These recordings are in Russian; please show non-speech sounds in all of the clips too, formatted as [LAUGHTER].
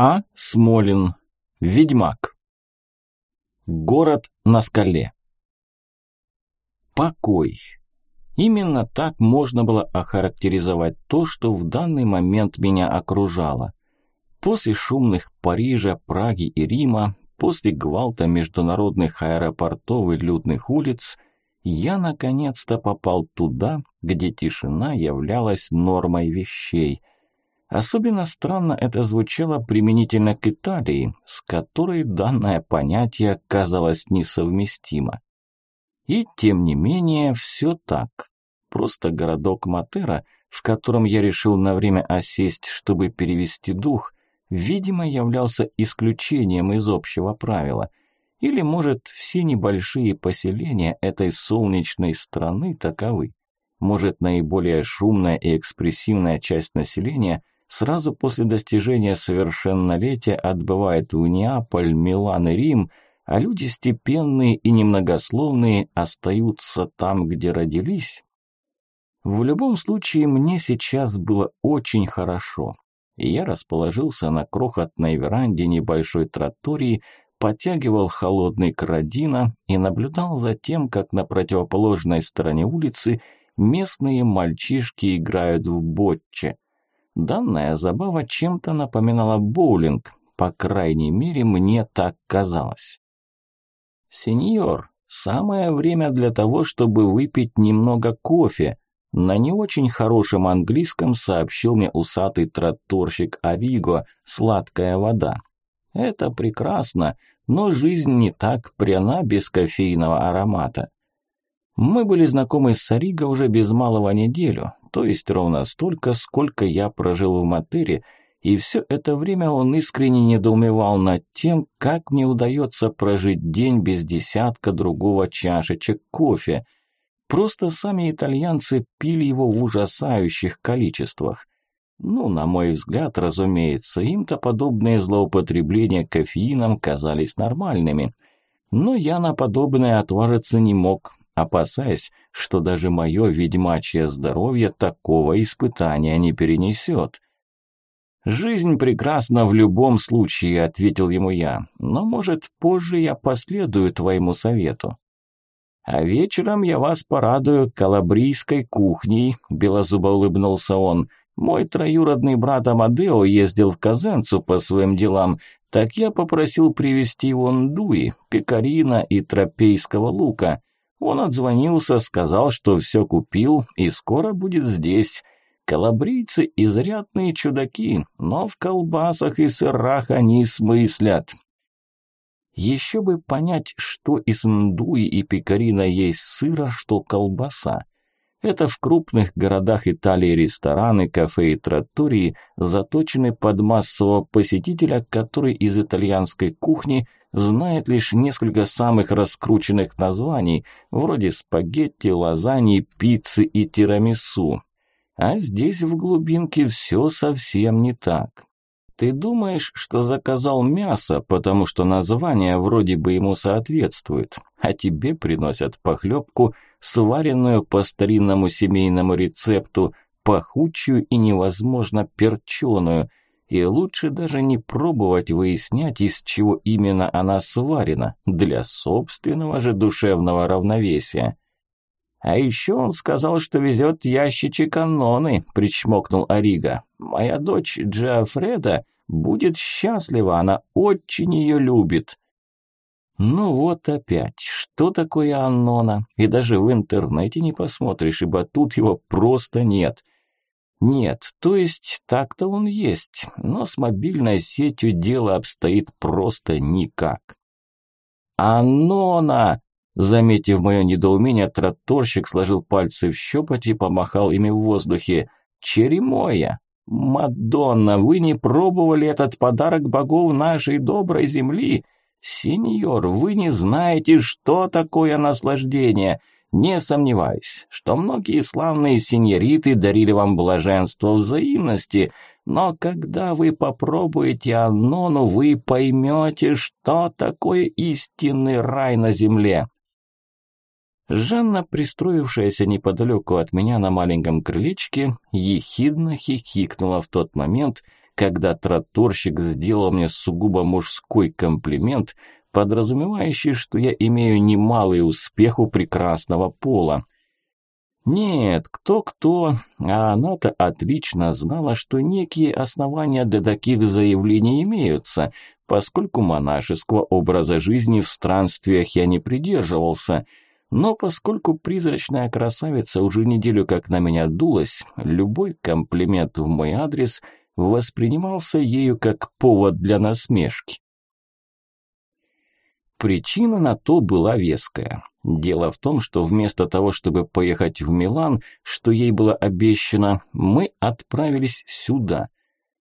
А. Смолин. Ведьмак. Город на скале. Покой. Именно так можно было охарактеризовать то, что в данный момент меня окружало. После шумных Парижа, Праги и Рима, после гвалта международных аэропортов и людных улиц, я наконец-то попал туда, где тишина являлась нормой вещей – Особенно странно это звучало применительно к Италии, с которой данное понятие казалось несовместимо. И тем не менее, все так. Просто городок Матера, в котором я решил на время осесть, чтобы перевести дух, видимо, являлся исключением из общего правила. Или, может, все небольшие поселения этой солнечной страны таковы. Может, наиболее шумная и экспрессивная часть населения – сразу после достижения совершеннолетия отбывает в Неаполь, Милан и Рим, а люди степенные и немногословные остаются там, где родились. В любом случае, мне сейчас было очень хорошо. Я расположился на крохотной веранде небольшой тротории, потягивал холодный крадина и наблюдал за тем, как на противоположной стороне улицы местные мальчишки играют в ботче – Данная забава чем-то напоминала боулинг, по крайней мере, мне так казалось. «Сеньор, самое время для того, чтобы выпить немного кофе», на не очень хорошем английском сообщил мне усатый тротторщик Ариго «Сладкая вода». Это прекрасно, но жизнь не так пряна без кофейного аромата. Мы были знакомы с Ариго уже без малого неделю, то есть ровно столько, сколько я прожил в Матере, и все это время он искренне недоумевал над тем, как мне удается прожить день без десятка другого чашечек кофе. Просто сами итальянцы пили его в ужасающих количествах. Ну, на мой взгляд, разумеется, им-то подобные злоупотребления кофеином казались нормальными. Но я на подобное отважиться не мог, опасаясь, что даже мое ведьмачье здоровье такого испытания не перенесет. «Жизнь прекрасна в любом случае», – ответил ему я, – «но, может, позже я последую твоему совету». «А вечером я вас порадую калабрийской кухней», – белозубо улыбнулся он. «Мой троюродный брат Амадео ездил в Казенцу по своим делам, так я попросил привезти его ндуи, пекарина и тропейского лука. Он отзвонился, сказал, что все купил и скоро будет здесь. Калабрийцы изрядные чудаки, но в колбасах и сырах они смыслят. Еще бы понять, что из ндуи и пекарина есть сыра, что колбаса. Это в крупных городах Италии рестораны, кафе и тротории заточены под массового посетителя, который из итальянской кухни – знает лишь несколько самых раскрученных названий, вроде спагетти, лазаньи, пиццы и тирамису. А здесь в глубинке все совсем не так. Ты думаешь, что заказал мясо, потому что название вроде бы ему соответствует, а тебе приносят похлебку, сваренную по старинному семейному рецепту, пахучую и невозможно перченую, и лучше даже не пробовать выяснять, из чего именно она сварена, для собственного же душевного равновесия. «А еще он сказал, что везет ящичек анноны», – причмокнул Арига. «Моя дочь Джафреда будет счастлива, она очень ее любит». Ну вот опять, что такое аннона? И даже в интернете не посмотришь, ибо тут его просто нет – нет, то есть так-то он есть, но с мобильной сетью дело обстоит просто никак. «Анона!» Заметив мое недоумение, тротторщик сложил пальцы в щепоть и помахал ими в воздухе. «Черемоя! Мадонна, вы не пробовали этот подарок богов нашей доброй земли? Сеньор, вы не знаете, что такое наслаждение!» Не сомневаюсь, что многие славные сеньориты дарили вам блаженство взаимности, но когда вы попробуете Аннону, вы поймете, что такое истинный рай на земле. Жанна, пристроившаяся неподалеку от меня на маленьком крылечке, ехидно хихикнула в тот момент, когда тротурщик сделал мне сугубо мужской комплимент, подразумевающий, что я имею немалый успех у прекрасного пола. Нет, кто-кто, а она-то отлично знала, что некие основания для таких заявлений имеются, поскольку монашеского образа жизни в странствиях я не придерживался – но поскольку призрачная красавица уже неделю как на меня дулась, любой комплимент в мой адрес воспринимался ею как повод для насмешки. Причина на то была веская. Дело в том, что вместо того, чтобы поехать в Милан, что ей было обещано, мы отправились сюда.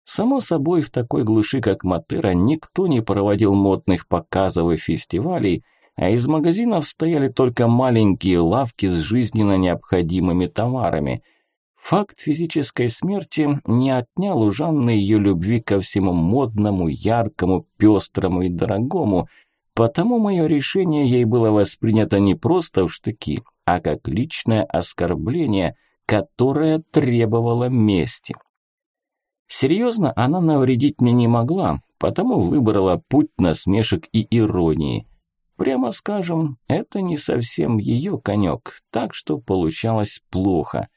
Само собой, в такой глуши, как Матера, никто не проводил модных показов и фестивалей, а из магазинов стояли только маленькие лавки с жизненно необходимыми товарами. Факт физической смерти не отнял у Жанны ее любви ко всему модному, яркому, пестрому и дорогому, потому мое решение ей было воспринято не просто в штыки, а как личное оскорбление, которое требовало мести. Серьезно, она навредить мне не могла, потому выбрала путь насмешек и иронии – Прямо скажем, это не совсем ее конек, так что получалось плохо.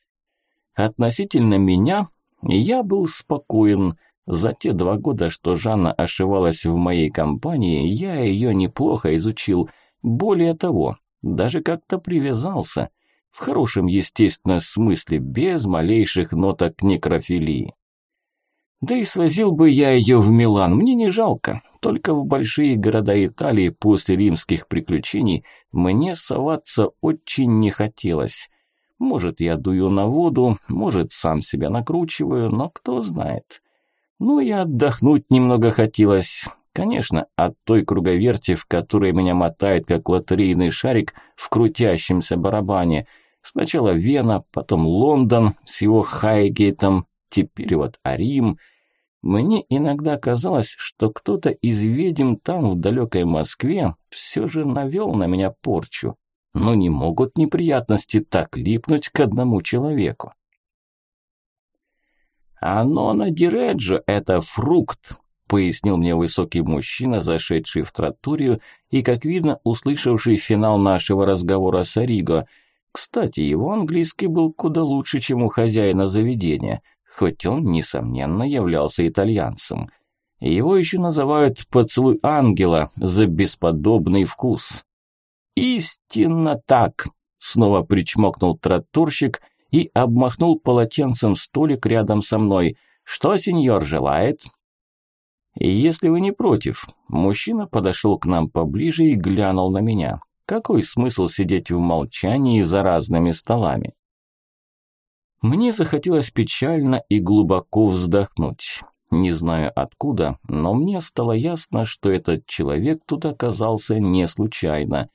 Относительно меня я был спокоен. За те два года, что Жанна ошивалась в моей компании, я ее неплохо изучил. Более того, даже как-то привязался. В хорошем, естественно, смысле, без малейших ноток некрофилии. Да и свозил бы я ее в Милан, мне не жалко. Только в большие города Италии после римских приключений мне соваться очень не хотелось. Может, я дую на воду, может, сам себя накручиваю, но кто знает. Ну и отдохнуть немного хотелось. Конечно, от той круговерти, в которой меня мотает, как лотерейный шарик в крутящемся барабане. Сначала Вена, потом Лондон с его Хайгейтом, Теперь вот Арим. Мне иногда казалось, что кто-то из ведьм там, в далекой Москве, все же навел на меня порчу. Но не могут неприятности так липнуть к одному человеку. «Оно на Диреджо – это фрукт», – пояснил мне высокий мужчина, зашедший в троттурию и, как видно, услышавший финал нашего разговора с Ориго. Кстати, его английский был куда лучше, чем у хозяина заведения – хоть он, несомненно, являлся итальянцем. Его еще называют «поцелуй ангела» за бесподобный вкус. «Истинно так!» – снова причмокнул тротурщик и обмахнул полотенцем столик рядом со мной. «Что сеньор желает?» «Если вы не против», мужчина подошел к нам поближе и глянул на меня. «Какой смысл сидеть в молчании за разными столами?» Мне захотелось печально и глубоко вздохнуть. Не знаю откуда, но мне стало ясно, что этот человек тут оказался не случайно.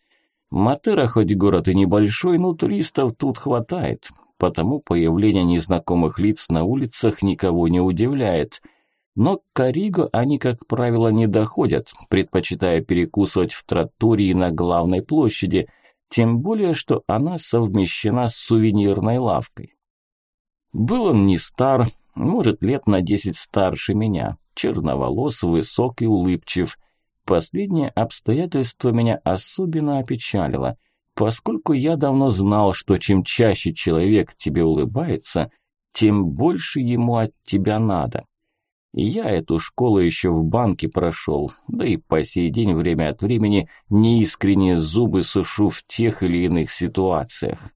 Матера хоть город и небольшой, но туристов тут хватает, потому появление незнакомых лиц на улицах никого не удивляет. Но к Кариго они, как правило, не доходят, предпочитая перекусывать в тротории на главной площади, тем более, что она совмещена с сувенирной лавкой. Был он не стар, может, лет на десять старше меня, черноволос, высокий, улыбчив. Последнее обстоятельство меня особенно опечалило, поскольку я давно знал, что чем чаще человек тебе улыбается, тем больше ему от тебя надо. Я эту школу еще в банке прошел, да и по сей день время от времени неискренне зубы сушу в тех или иных ситуациях.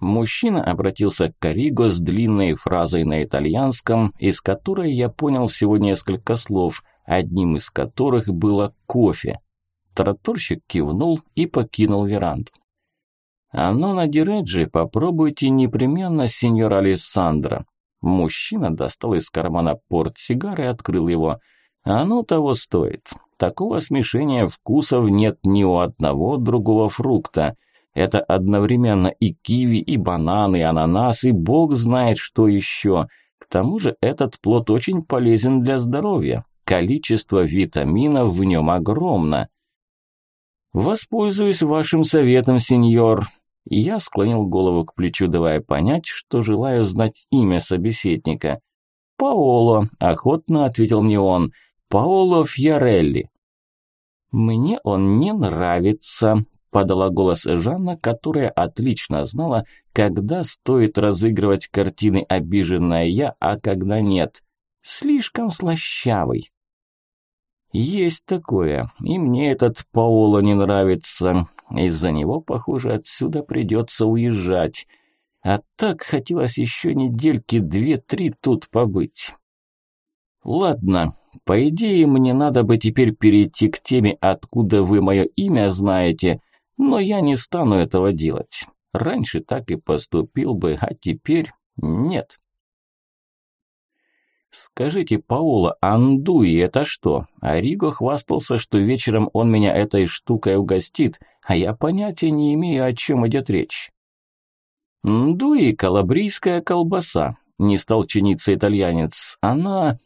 Мужчина обратился к Кариго с длинной фразой на итальянском, из которой я понял всего несколько слов, одним из которых было «кофе». Тротурщик кивнул и покинул веранду. «А ну, на Диреджи попробуйте непременно, сеньор Алессандро». Мужчина достал из кармана портсигар и открыл его. «Оно того стоит. Такого смешения вкусов нет ни у одного другого фрукта». Это одновременно и киви, и бананы, и ананас, и бог знает что еще. К тому же этот плод очень полезен для здоровья. Количество витаминов в нем огромно. «Воспользуюсь вашим советом, сеньор». Я склонил голову к плечу, давая понять, что желаю знать имя собеседника. Паоло», – охотно ответил мне он. «Паоло Фьярелли». «Мне он не нравится», – подала голос Жанна, которая отлично знала, когда стоит разыгрывать картины «Обиженная я», а когда нет. «Слишком слащавый». «Есть такое, и мне этот Паоло не нравится. Из-за него, похоже, отсюда придется уезжать. А так хотелось еще недельки две-три тут побыть». Ладно, по идее, мне надо бы теперь перейти к теме, откуда вы мое имя знаете, но я не стану этого делать. Раньше так и поступил бы, а теперь нет. Скажите, Паула, андуи это что? Ариго хвастался, что вечером он меня этой штукой угостит, а я понятия не имею, о чем идет речь. Ндуи – калабрийская колбаса, не стал чиниться итальянец. Она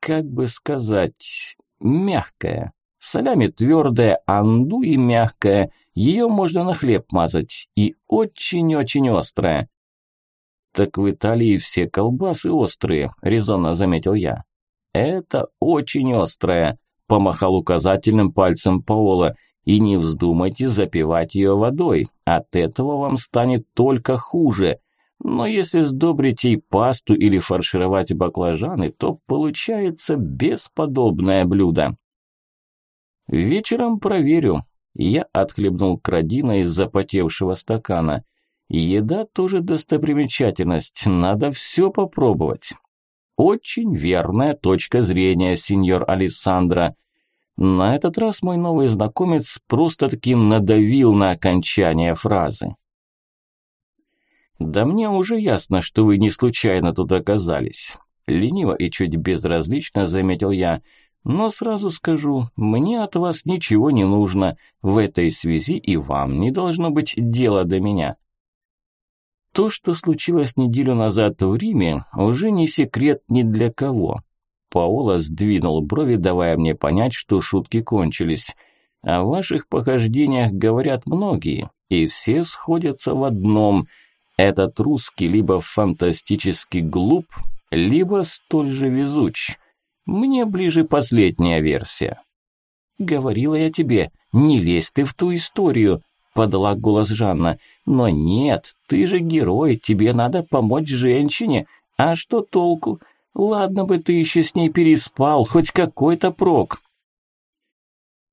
как бы сказать, мягкая. Солями твердая, анду мягкая. Ее можно на хлеб мазать. И очень-очень острая. «Так в Италии все колбасы острые», – резонно заметил я. «Это очень острая», – помахал указательным пальцем Паола. «И не вздумайте запивать ее водой. От этого вам станет только хуже. Но если сдобрить ей пасту или фаршировать баклажаны, то получается бесподобное блюдо. Вечером проверю. Я отхлебнул крадина из запотевшего стакана. Еда тоже достопримечательность, надо все попробовать. Очень верная точка зрения, сеньор Алессандро. На этот раз мой новый знакомец просто-таки надавил на окончание фразы. «Да мне уже ясно, что вы не случайно тут оказались». Лениво и чуть безразлично заметил я. «Но сразу скажу, мне от вас ничего не нужно. В этой связи и вам не должно быть дела до меня». То, что случилось неделю назад в Риме, уже не секрет ни для кого. Паоло сдвинул брови, давая мне понять, что шутки кончились. О ваших похождениях говорят многие, и все сходятся в одном – этот русский либо фантастически глуп, либо столь же везуч. Мне ближе последняя версия. «Говорила я тебе, не лезь ты в ту историю», – подала голос Жанна. «Но нет, ты же герой, тебе надо помочь женщине. А что толку? Ладно бы ты еще с ней переспал, хоть какой-то прок».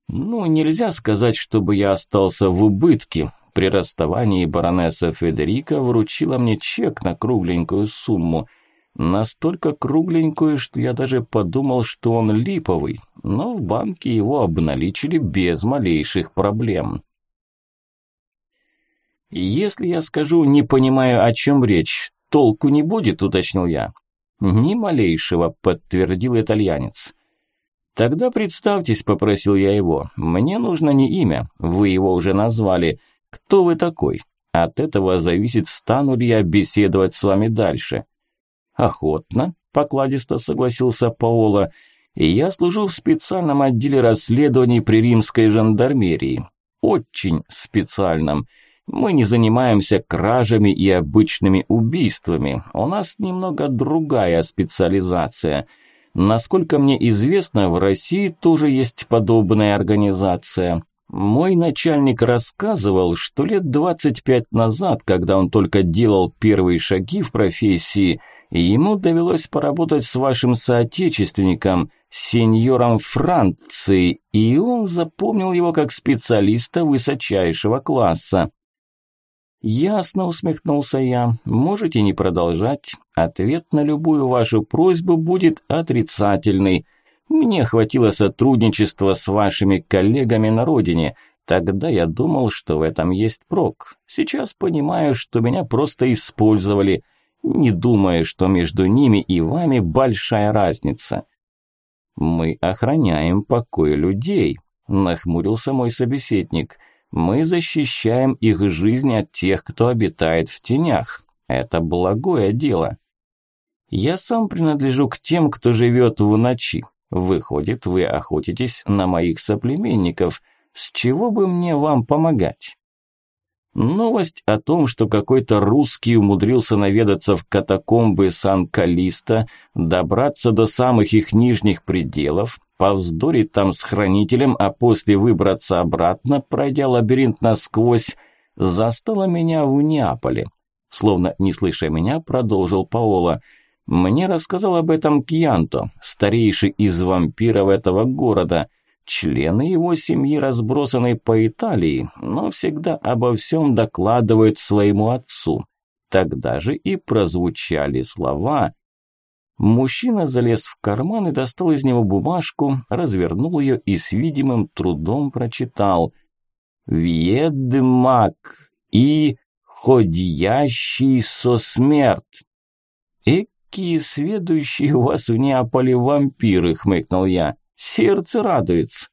Ну, нельзя сказать, чтобы я остался в убытке. При расставании баронесса Федерика вручила мне чек на кругленькую сумму. Настолько кругленькую, что я даже подумал, что он липовый, но в банке его обналичили без малейших проблем. «Если я скажу, не понимаю, о чем речь, толку не будет», – уточнил я. «Ни малейшего», – подтвердил итальянец. «Тогда представьтесь», – попросил я его. «Мне нужно не имя, вы его уже назвали. Кто вы такой? От этого зависит, стану ли я беседовать с вами дальше. Охотно, покладисто согласился Паоло. Я служу в специальном отделе расследований при римской жандармерии. Очень специальном. Мы не занимаемся кражами и обычными убийствами. У нас немного другая специализация. Насколько мне известно, в России тоже есть подобная организация. Мой начальник рассказывал, что лет 25 назад, когда он только делал первые шаги в профессии, ему довелось поработать с вашим соотечественником, сеньором Франции, и он запомнил его как специалиста высочайшего класса. «Ясно», – усмехнулся я. «Можете не продолжать. Ответ на любую вашу просьбу будет отрицательный. Мне хватило сотрудничества с вашими коллегами на родине. Тогда я думал, что в этом есть прок. Сейчас понимаю, что меня просто использовали, не думая, что между ними и вами большая разница. Мы охраняем покой людей, нахмурился мой собеседник. Мы защищаем их жизнь от тех, кто обитает в тенях. Это благое дело. Я сам принадлежу к тем, кто живет в ночи. Выходит, вы охотитесь на моих соплеменников. С чего бы мне вам помогать? Новость о том, что какой-то русский умудрился наведаться в катакомбы Сан-Калиста, добраться до самых их нижних пределов, повздорить там с хранителем, а после выбраться обратно, пройдя лабиринт насквозь, застала меня в Неаполе. Словно не слыша меня, продолжил Паоло. Мне рассказал об этом Кьянто, старейший из вампиров этого города – Члены его семьи разбросаны по Италии, но всегда обо всем докладывают своему отцу. Тогда же и прозвучали слова. Мужчина залез в карман и достал из него бумажку, развернул ее и с видимым трудом прочитал. «Вьедмак и ходящий со смерть». «Экие следующие у вас в Неаполе вампиры», — хмыкнул я. Сердце радуется.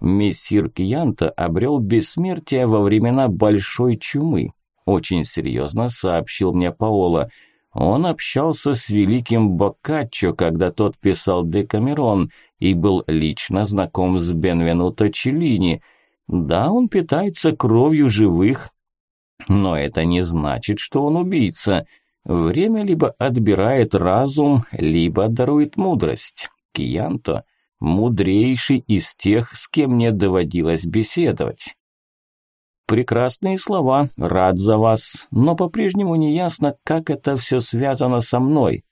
Мессир Кьянта обрел бессмертие во времена Большой Чумы. Очень серьезно сообщил мне Паоло. Он общался с великим Боккаччо, когда тот писал Декамерон, и был лично знаком с Бенвенуто Челлини. Да, он питается кровью живых, но это не значит, что он убийца. Время либо отбирает разум, либо дарует мудрость. Кьянто – мудрейший из тех, с кем мне доводилось беседовать. Прекрасные слова, рад за вас, но по-прежнему не ясно, как это все связано со мной.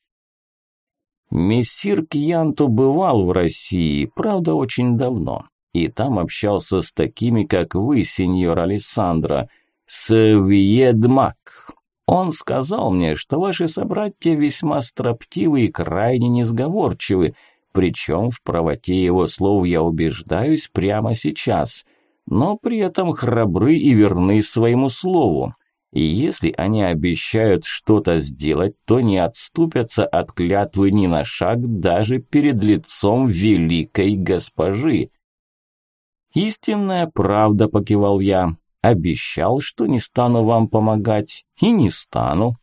Мессир Кьянто бывал в России, правда, очень давно, и там общался с такими, как вы, сеньор Алессандро, с Виедмак. Он сказал мне, что ваши собратья весьма строптивы и крайне несговорчивы, причем в правоте его слов я убеждаюсь прямо сейчас, но при этом храбры и верны своему слову. И если они обещают что-то сделать, то не отступятся от клятвы ни на шаг даже перед лицом великой госпожи. «Истинная правда», – покивал я. «Обещал, что не стану вам помогать, и не стану»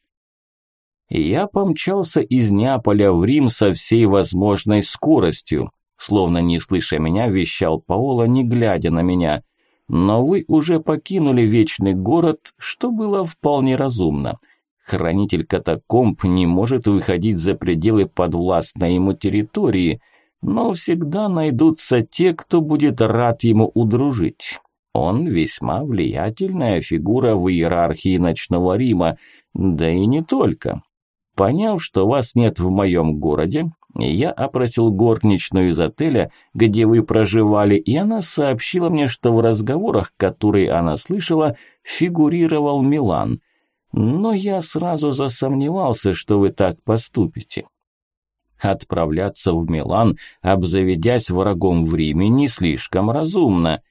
я помчался из Неаполя в Рим со всей возможной скоростью. Словно не слыша меня, вещал Паоло, не глядя на меня. Но вы уже покинули вечный город, что было вполне разумно. Хранитель катакомб не может выходить за пределы подвластной ему территории, но всегда найдутся те, кто будет рад ему удружить. Он весьма влиятельная фигура в иерархии ночного Рима, да и не только. Поняв, что вас нет в моем городе, я опросил горничную из отеля, где вы проживали, и она сообщила мне, что в разговорах, которые она слышала, фигурировал Милан. Но я сразу засомневался, что вы так поступите. Отправляться в Милан, обзаведясь врагом в Риме, не слишком разумно.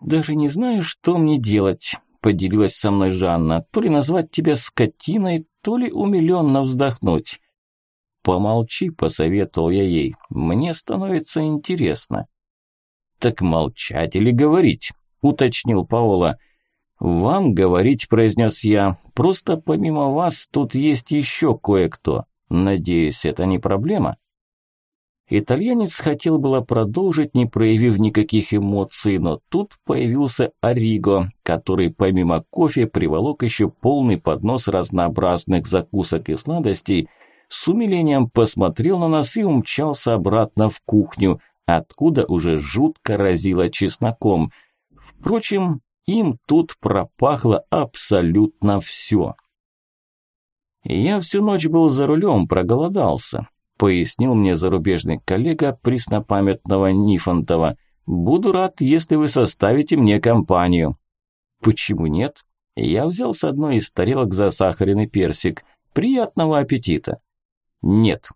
Даже не знаю, что мне делать поделилась со мной Жанна. То ли назвать тебя скотиной, то ли умиленно вздохнуть. «Помолчи», – посоветовал я ей. «Мне становится интересно». «Так молчать или говорить?» – уточнил Паола. «Вам говорить», – произнес я. «Просто помимо вас тут есть еще кое-кто. Надеюсь, это не проблема?» Итальянец хотел было продолжить, не проявив никаких эмоций, но тут появился Ориго, который помимо кофе приволок еще полный поднос разнообразных закусок и сладостей, с умилением посмотрел на нас и умчался обратно в кухню, откуда уже жутко разило чесноком. Впрочем, им тут пропахло абсолютно все. Я всю ночь был за рулем, проголодался пояснил мне зарубежный коллега преснопамятного Нифонтова. «Буду рад, если вы составите мне компанию». «Почему нет?» Я взял с одной из тарелок засахаренный персик. «Приятного аппетита!» «Нет».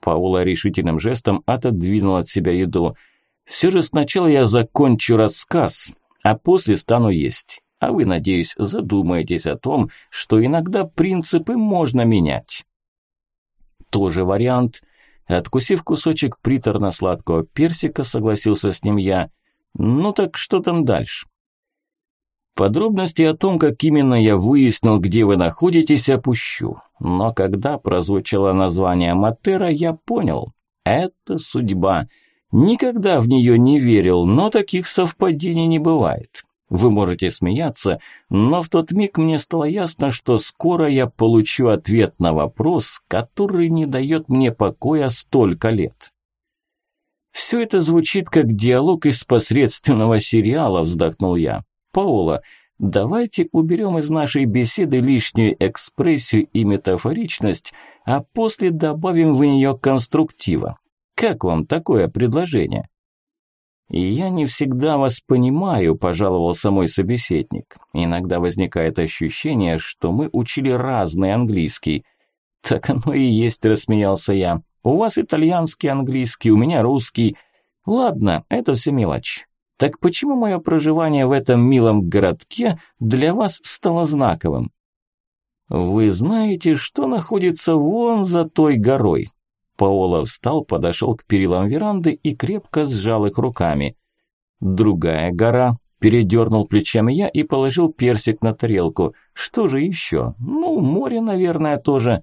Паула решительным жестом отодвинул от себя еду. «Все же сначала я закончу рассказ, а после стану есть. А вы, надеюсь, задумаетесь о том, что иногда принципы можно менять». Тоже вариант – Откусив кусочек приторно-сладкого персика, согласился с ним я. «Ну так что там дальше?» Подробности о том, как именно я выяснил, где вы находитесь, опущу. Но когда прозвучало название Матера, я понял. Это судьба. Никогда в нее не верил, но таких совпадений не бывает. Вы можете смеяться, но в тот миг мне стало ясно, что скоро я получу ответ на вопрос, который не дает мне покоя столько лет. «Все это звучит как диалог из посредственного сериала», – вздохнул я. «Паула, давайте уберем из нашей беседы лишнюю экспрессию и метафоричность, а после добавим в нее конструктива. Как вам такое предложение?» «Я не всегда вас понимаю», – пожаловался мой собеседник. «Иногда возникает ощущение, что мы учили разный английский». «Так оно и есть», – рассмеялся я. У вас итальянский, английский, у меня русский. Ладно, это все мелочь. Так почему мое проживание в этом милом городке для вас стало знаковым? Вы знаете, что находится вон за той горой? Паоло встал, подошел к перилам веранды и крепко сжал их руками. Другая гора, передернул плечами я и положил персик на тарелку. Что же еще? Ну, море, наверное, тоже.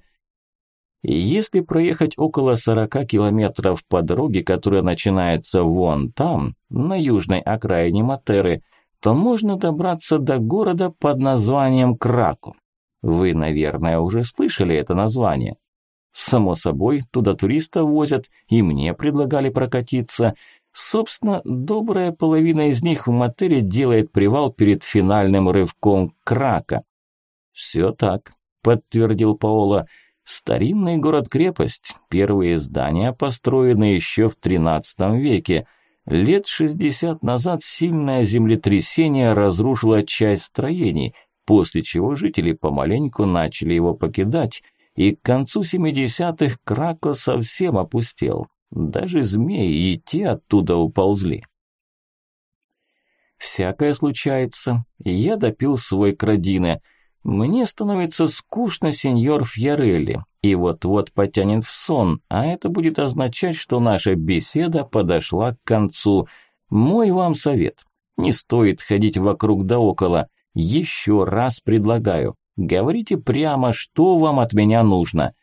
Если проехать около 40 километров по дороге, которая начинается вон там, на южной окраине Матеры, то можно добраться до города под названием Краку. Вы, наверное, уже слышали это название. Само собой, туда туристов возят, и мне предлагали прокатиться. Собственно, добрая половина из них в Матере делает привал перед финальным рывком Крака. «Все так», – подтвердил Паоло, – Старинный город-крепость, первые здания построены еще в XIII веке. Лет 60 назад сильное землетрясение разрушило часть строений, после чего жители помаленьку начали его покидать, и к концу 70-х Крако совсем опустел. Даже змеи и те оттуда уползли. Всякое случается, я допил свой крадины – мне становится скучно, сеньор Фьярелли, и вот-вот потянет в сон, а это будет означать, что наша беседа подошла к концу. Мой вам совет. Не стоит ходить вокруг да около. Еще раз предлагаю. Говорите прямо, что вам от меня нужно.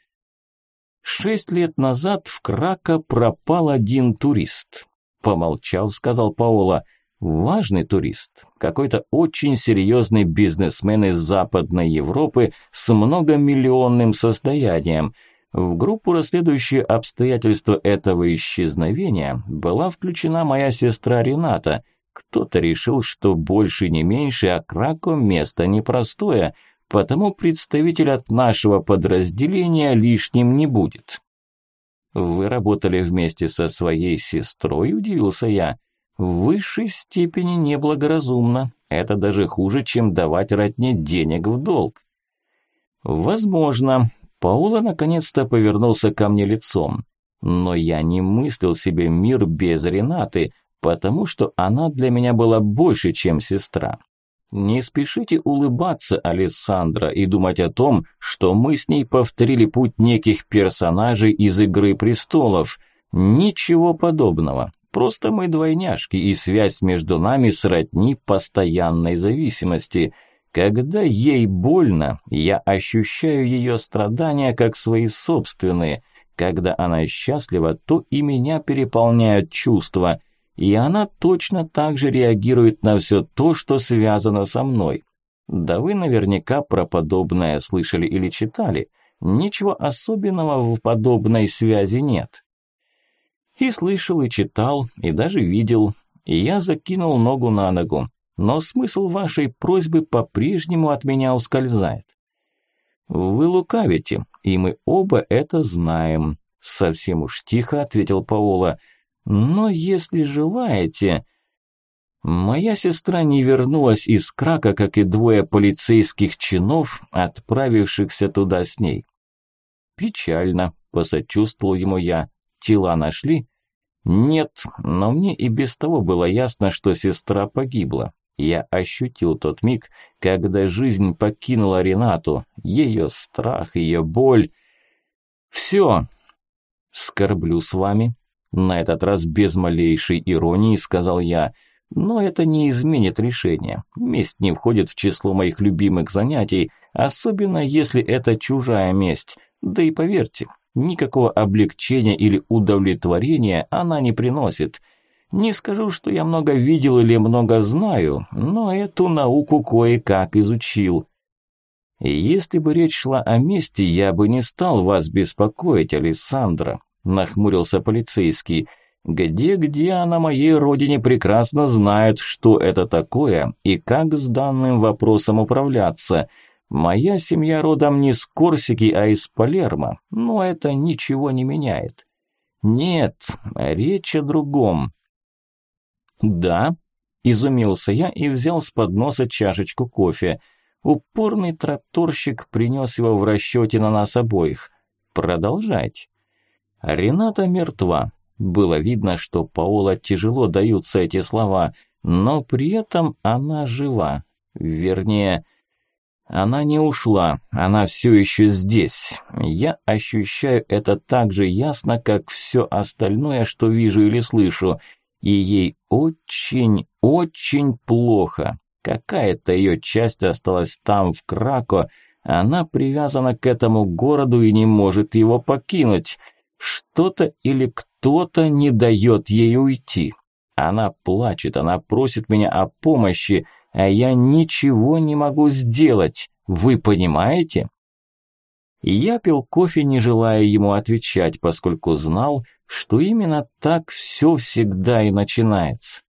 Шесть лет назад в Крако пропал один турист. Помолчав, сказал Паола – Важный турист, какой-то очень серьезный бизнесмен из Западной Европы с многомиллионным состоянием. В группу, расследующую обстоятельства этого исчезновения, была включена моя сестра Рената. Кто-то решил, что больше не меньше, а Крако место непростое, потому представитель от нашего подразделения лишним не будет. «Вы работали вместе со своей сестрой?» – удивился я в высшей степени неблагоразумно. Это даже хуже, чем давать родне денег в долг. Возможно. Паула наконец-то повернулся ко мне лицом. Но я не мыслил себе мир без Ренаты, потому что она для меня была больше, чем сестра. Не спешите улыбаться, Алессандра, и думать о том, что мы с ней повторили путь неких персонажей из «Игры престолов». Ничего подобного. Просто мы двойняшки, и связь между нами сродни постоянной зависимости. Когда ей больно, я ощущаю ее страдания как свои собственные. Когда она счастлива, то и меня переполняют чувства. И она точно так же реагирует на все то, что связано со мной. Да вы наверняка про подобное слышали или читали. Ничего особенного в подобной связи нет. И слышал, и читал, и даже видел. И я закинул ногу на ногу. Но смысл вашей просьбы по-прежнему от меня ускользает. Вы лукавите, и мы оба это знаем. Совсем уж тихо ответил Паола. Но если желаете... Моя сестра не вернулась из Крака, как и двое полицейских чинов, отправившихся туда с ней. Печально, посочувствовал ему я. Тела нашли? Нет, но мне и без того было ясно, что сестра погибла. Я ощутил тот миг, когда жизнь покинула Ренату, ее страх, ее боль. Все. Скорблю с вами. На этот раз без малейшей иронии сказал я. Но это не изменит решение. Месть не входит в число моих любимых занятий, особенно если это чужая месть. Да и поверьте, Никакого облегчения или удовлетворения она не приносит. Не скажу, что я много видел или много знаю, но эту науку кое-как изучил. «Если бы речь шла о мести, я бы не стал вас беспокоить, Александра», – нахмурился полицейский. «Где-где, а на моей родине прекрасно знают, что это такое и как с данным вопросом управляться. Моя семья родом не с Корсики, а из Палермо, но это ничего не меняет». «Нет, речь о другом». «Да», – изумился я и взял с подноса чашечку кофе – Упорный тракторщик принес его в расчете на нас обоих. Продолжать. Рената мертва. Было видно, что Паола тяжело даются эти слова, но при этом она жива. Вернее, она не ушла, она все еще здесь. Я ощущаю это так же ясно, как все остальное, что вижу или слышу. И ей очень, очень плохо. Какая-то ее часть осталась там, в Крако, она привязана к этому городу и не может его покинуть. Что-то или кто-то не дает ей уйти. Она плачет, она просит меня о помощи, а я ничего не могу сделать. Вы понимаете? Я пил кофе, не желая ему отвечать, поскольку знал, что именно так все всегда и начинается.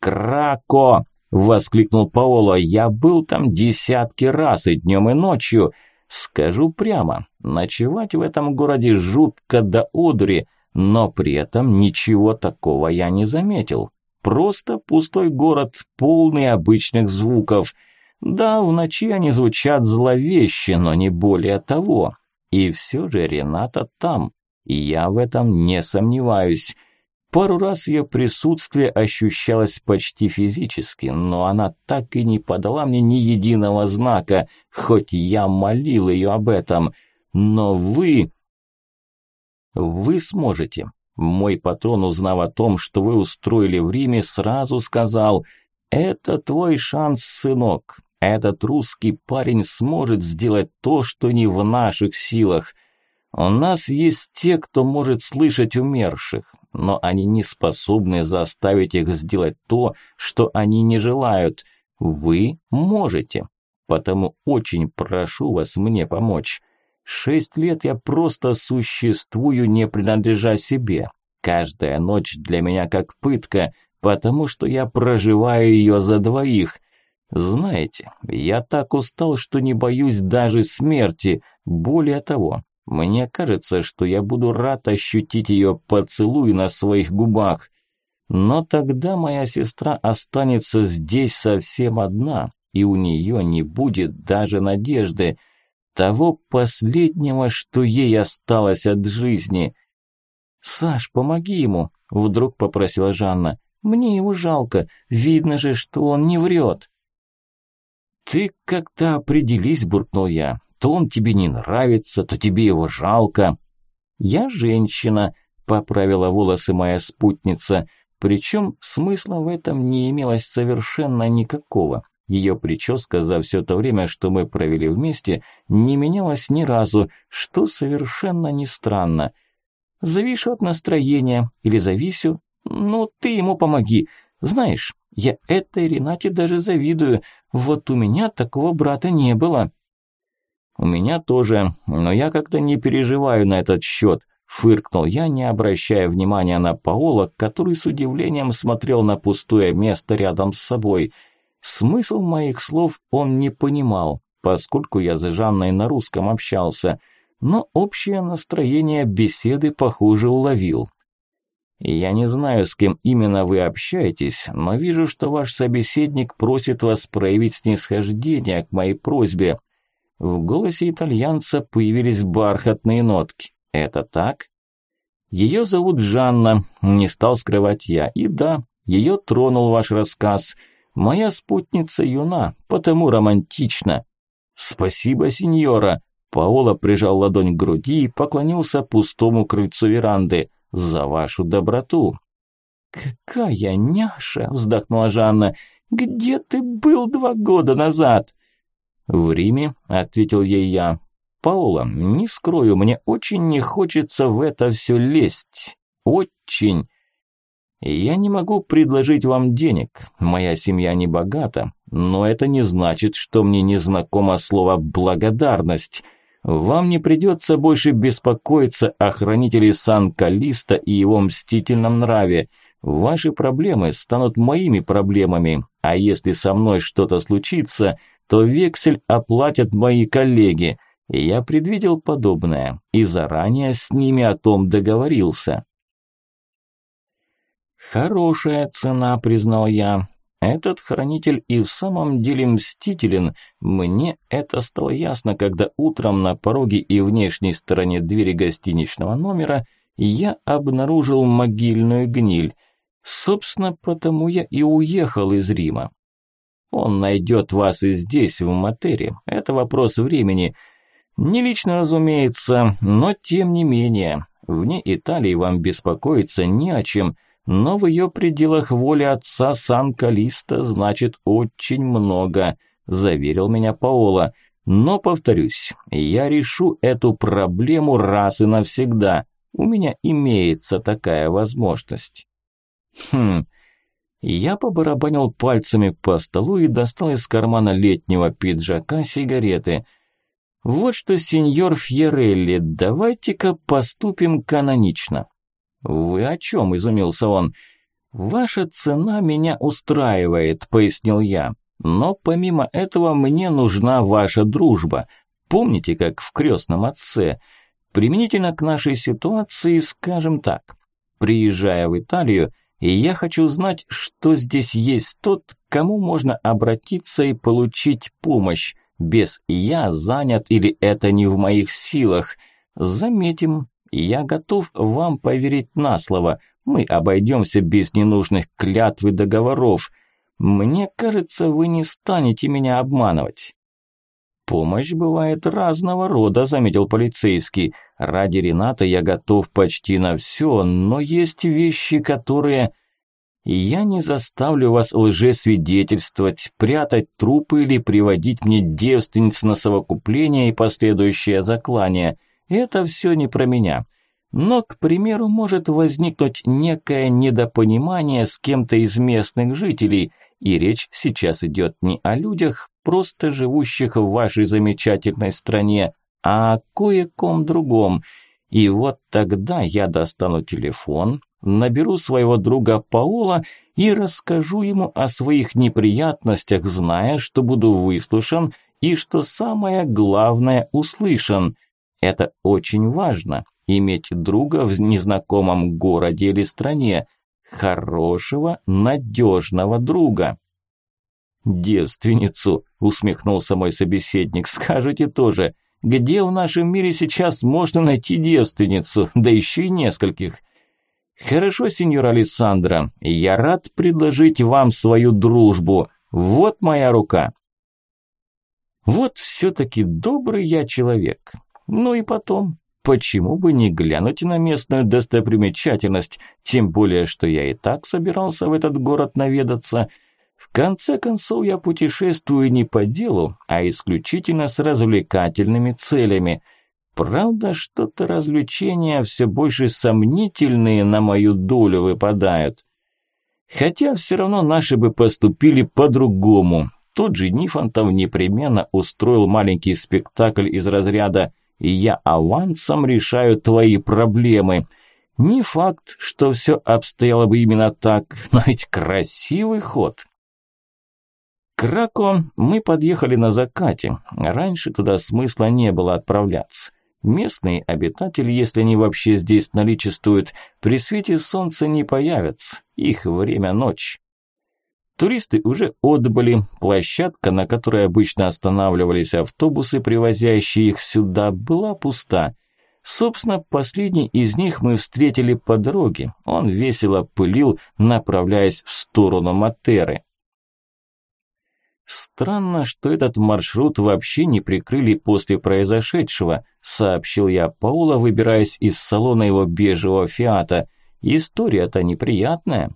«Крако!» Воскликнул Паоло. «Я был там десятки раз и днем, и ночью. Скажу прямо, ночевать в этом городе жутко до одури, но при этом ничего такого я не заметил. Просто пустой город, полный обычных звуков. Да, в ночи они звучат зловеще, но не более того. И все же Рената там, и я в этом не сомневаюсь». Пару раз ее присутствие ощущалось почти физически, но она так и не подала мне ни единого знака, хоть я молил ее об этом. Но вы... Вы сможете. Мой патрон, узнав о том, что вы устроили в Риме, сразу сказал «Это твой шанс, сынок. Этот русский парень сможет сделать то, что не в наших силах». У нас есть те, кто может слышать умерших, но они не способны заставить их сделать то, что они не желают. Вы можете. Потому очень прошу вас мне помочь. Шесть лет я просто существую, не принадлежа себе. Каждая ночь для меня как пытка, потому что я проживаю ее за двоих. Знаете, я так устал, что не боюсь даже смерти. Более того, мне кажется, что я буду рад ощутить ее поцелуй на своих губах. Но тогда моя сестра останется здесь совсем одна, и у нее не будет даже надежды, того последнего, что ей осталось от жизни. «Саш, помоги ему», – вдруг попросила Жанна. «Мне его жалко, видно же, что он не врет». «Ты как-то определись», – буркнул я. То он тебе не нравится, то тебе его жалко. Я женщина, поправила волосы моя спутница, причем смысла в этом не имелось совершенно никакого. Ее прическа за все то время, что мы провели вместе, не менялась ни разу, что совершенно не странно. Завишу от настроения или зависю, ну ты ему помоги. Знаешь, я этой Ренате даже завидую, вот у меня такого брата не было. «У меня тоже, но я как-то не переживаю на этот счет», – фыркнул я, не обращая внимания на Паола, который с удивлением смотрел на пустое место рядом с собой. Смысл моих слов он не понимал, поскольку я с Жанной на русском общался, но общее настроение беседы, похоже, уловил. «Я не знаю, с кем именно вы общаетесь, но вижу, что ваш собеседник просит вас проявить снисхождение к моей просьбе», в голосе итальянца появились бархатные нотки. Это так? Ее зовут Жанна, не стал скрывать я. И да, ее тронул ваш рассказ. Моя спутница юна, потому романтична. Спасибо, сеньора. Паола прижал ладонь к груди и поклонился пустому крыльцу веранды. За вашу доброту. «Какая няша!» – вздохнула Жанна. «Где ты был два года назад?» «В Риме», – ответил ей я. «Паула, не скрою, мне очень не хочется в это все лезть. Очень». Я не могу предложить вам денег, моя семья не богата, но это не значит, что мне не знакомо слово «благодарность». Вам не придется больше беспокоиться о хранителе Сан-Калиста и его мстительном нраве. Ваши проблемы станут моими проблемами, а если со мной что-то случится, то вексель оплатят мои коллеги. Я предвидел подобное и заранее с ними о том договорился. Хорошая цена, признал я. Этот хранитель и в самом деле мстителен. Мне это стало ясно, когда утром на пороге и внешней стороне двери гостиничного номера я обнаружил могильную гниль. Собственно, потому я и уехал из Рима. Он найдет вас и здесь, в Матере. Это вопрос времени. Не лично, разумеется, но тем не менее. Вне Италии вам беспокоиться не о чем – но в ее пределах воля отца Сан-Калиста значит очень много, заверил меня Паола. Но, повторюсь, я решу эту проблему раз и навсегда. У меня имеется такая возможность. Хм, я побарабанил пальцами по столу и достал из кармана летнего пиджака сигареты. Вот что, сеньор Фьерелли, давайте-ка поступим канонично. «Вы о чем?» – изумился он. «Ваша цена меня устраивает», – пояснил я. «Но помимо этого мне нужна ваша дружба. Помните, как в крестном отце? Применительно к нашей ситуации, скажем так. Приезжая в Италию, я хочу знать, что здесь есть тот, кому можно обратиться и получить помощь. Без «я занят» или «это не в моих силах». Заметим, я готов вам поверить на слово. Мы обойдемся без ненужных клятв и договоров. Мне кажется, вы не станете меня обманывать». «Помощь бывает разного рода», – заметил полицейский. «Ради Рената я готов почти на все, но есть вещи, которые...» «Я не заставлю вас лжесвидетельствовать, прятать трупы или приводить мне девственниц на совокупление и последующее заклание. Это все не про меня. Но, к примеру, может возникнуть некое недопонимание с кем-то из местных жителей, и речь сейчас идет не о людях, просто живущих в вашей замечательной стране, а о кое-ком другом. И вот тогда я достану телефон, наберу своего друга Паула и расскажу ему о своих неприятностях, зная, что буду выслушан и, что самое главное, услышан. Это очень важно – иметь друга в незнакомом городе или стране. Хорошего, надежного друга. «Девственницу», – усмехнулся мой собеседник, – «скажете тоже, где в нашем мире сейчас можно найти девственницу, да еще и нескольких?» «Хорошо, сеньор Александра, я рад предложить вам свою дружбу. Вот моя рука». Вот все-таки добрый я человек. Ну и потом, почему бы не глянуть на местную достопримечательность, тем более, что я и так собирался в этот город наведаться. В конце концов, я путешествую не по делу, а исключительно с развлекательными целями. Правда, что-то развлечения все больше сомнительные на мою долю выпадают. Хотя все равно наши бы поступили по-другому. Тот же Нифонтов непременно устроил маленький спектакль из разряда – и я авансом решаю твои проблемы. Не факт, что все обстояло бы именно так, [LAUGHS] но ведь красивый ход. К Рако мы подъехали на закате. Раньше туда смысла не было отправляться. Местные обитатели, если они вообще здесь наличествуют, при свете солнца не появятся. Их время ночь. Туристы уже отбыли, площадка, на которой обычно останавливались автобусы, привозящие их сюда, была пуста. Собственно, последний из них мы встретили по дороге. Он весело пылил, направляясь в сторону Матеры. «Странно, что этот маршрут вообще не прикрыли после произошедшего», сообщил я Паула, выбираясь из салона его бежевого «Фиата». «История-то неприятная»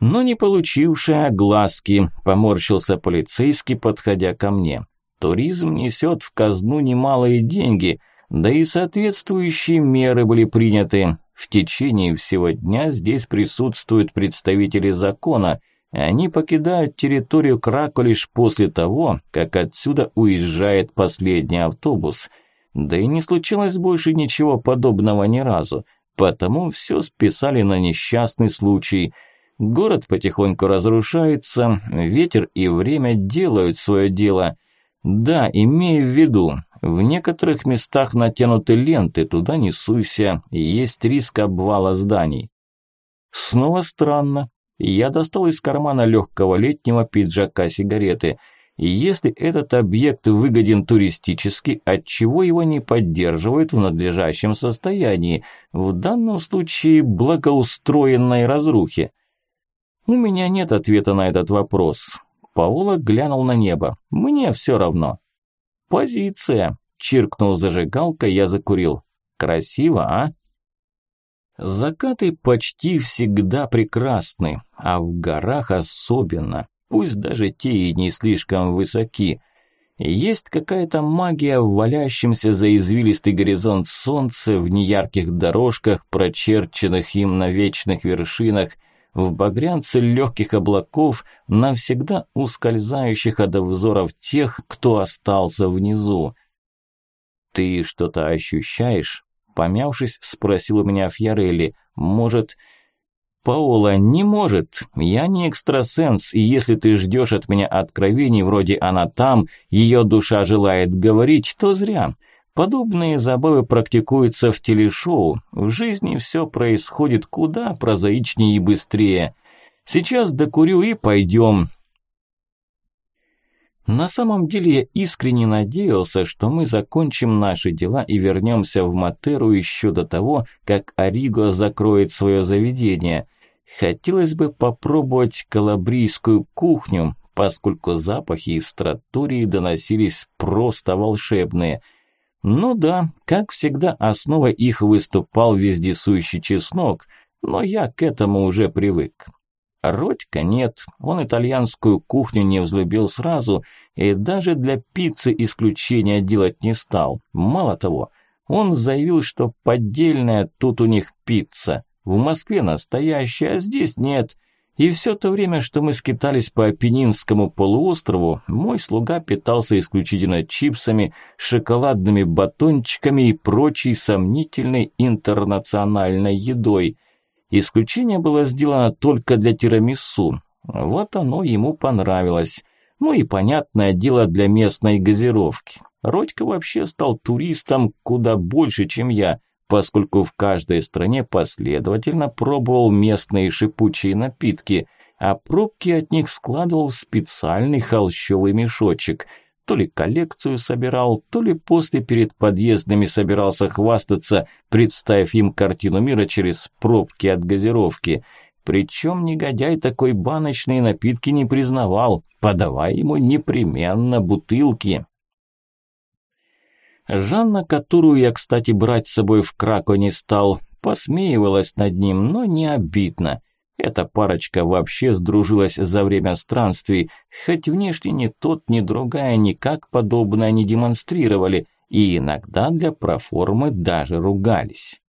но не получившая глазки, поморщился полицейский, подходя ко мне. Туризм несет в казну немалые деньги, да и соответствующие меры были приняты. В течение всего дня здесь присутствуют представители закона. Они покидают территорию Крако лишь после того, как отсюда уезжает последний автобус. Да и не случилось больше ничего подобного ни разу, потому все списали на несчастный случай. Город потихоньку разрушается, ветер и время делают свое дело. Да, имея в виду, в некоторых местах натянуты ленты, туда не суйся, есть риск обвала зданий. Снова странно. Я достал из кармана легкого летнего пиджака сигареты. Если этот объект выгоден туристически, отчего его не поддерживают в надлежащем состоянии, в данном случае благоустроенной разрухе? У меня нет ответа на этот вопрос. Паула глянул на небо. Мне все равно. «Позиция!» – чиркнул зажигалкой, я закурил. «Красиво, а?» Закаты почти всегда прекрасны, а в горах особенно, пусть даже те и не слишком высоки. Есть какая-то магия в валящемся за извилистый горизонт солнца, в неярких дорожках, прочерченных им на вечных вершинах – в багрянце легких облаков, навсегда ускользающих от взоров тех, кто остался внизу. «Ты что-то ощущаешь?» Помявшись, спросил у меня Фьярелли. «Может...» «Паола, не может. Я не экстрасенс, и если ты ждешь от меня откровений вроде «она там», ее душа желает говорить, то зря. Подобные забавы практикуются в телешоу. В жизни все происходит куда прозаичнее и быстрее. Сейчас докурю и пойдем. На самом деле я искренне надеялся, что мы закончим наши дела и вернемся в Матеру еще до того, как Ориго закроет свое заведение. Хотелось бы попробовать калабрийскую кухню, поскольку запахи из тротории доносились просто волшебные – ну да, как всегда, основой их выступал вездесущий чеснок, но я к этому уже привык. Родька нет, он итальянскую кухню не взлюбил сразу и даже для пиццы исключения делать не стал. Мало того, он заявил, что поддельная тут у них пицца. В Москве настоящая, а здесь нет – и все то время, что мы скитались по Апеннинскому полуострову, мой слуга питался исключительно чипсами, шоколадными батончиками и прочей сомнительной интернациональной едой. Исключение было сделано только для тирамису. Вот оно ему понравилось. Ну и понятное дело для местной газировки. Родька вообще стал туристом куда больше, чем я – поскольку в каждой стране последовательно пробовал местные шипучие напитки, а пробки от них складывал в специальный холщовый мешочек. То ли коллекцию собирал, то ли после перед подъездами собирался хвастаться, представив им картину мира через пробки от газировки. Причем негодяй такой баночные напитки не признавал, подавая ему непременно бутылки. Жанна, которую я, кстати, брать с собой в Крако не стал, посмеивалась над ним, но не обидно. Эта парочка вообще сдружилась за время странствий, хоть внешне ни тот, ни другая никак подобное не демонстрировали, и иногда для проформы даже ругались.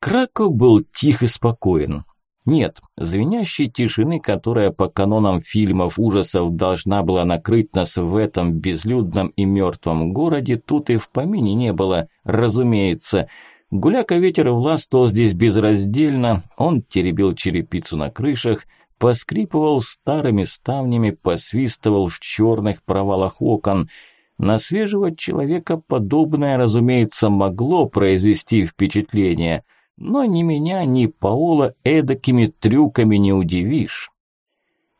Крако был тих и спокоен. Нет, звенящей тишины, которая по канонам фильмов ужасов должна была накрыть нас в этом безлюдном и мертвом городе, тут и в помине не было, разумеется. Гуляка ветер властвовал здесь безраздельно, он теребил черепицу на крышах, поскрипывал старыми ставнями, посвистывал в черных провалах окон. На свежего человека подобное, разумеется, могло произвести впечатление – но ни меня, ни Паула эдакими трюками не удивишь.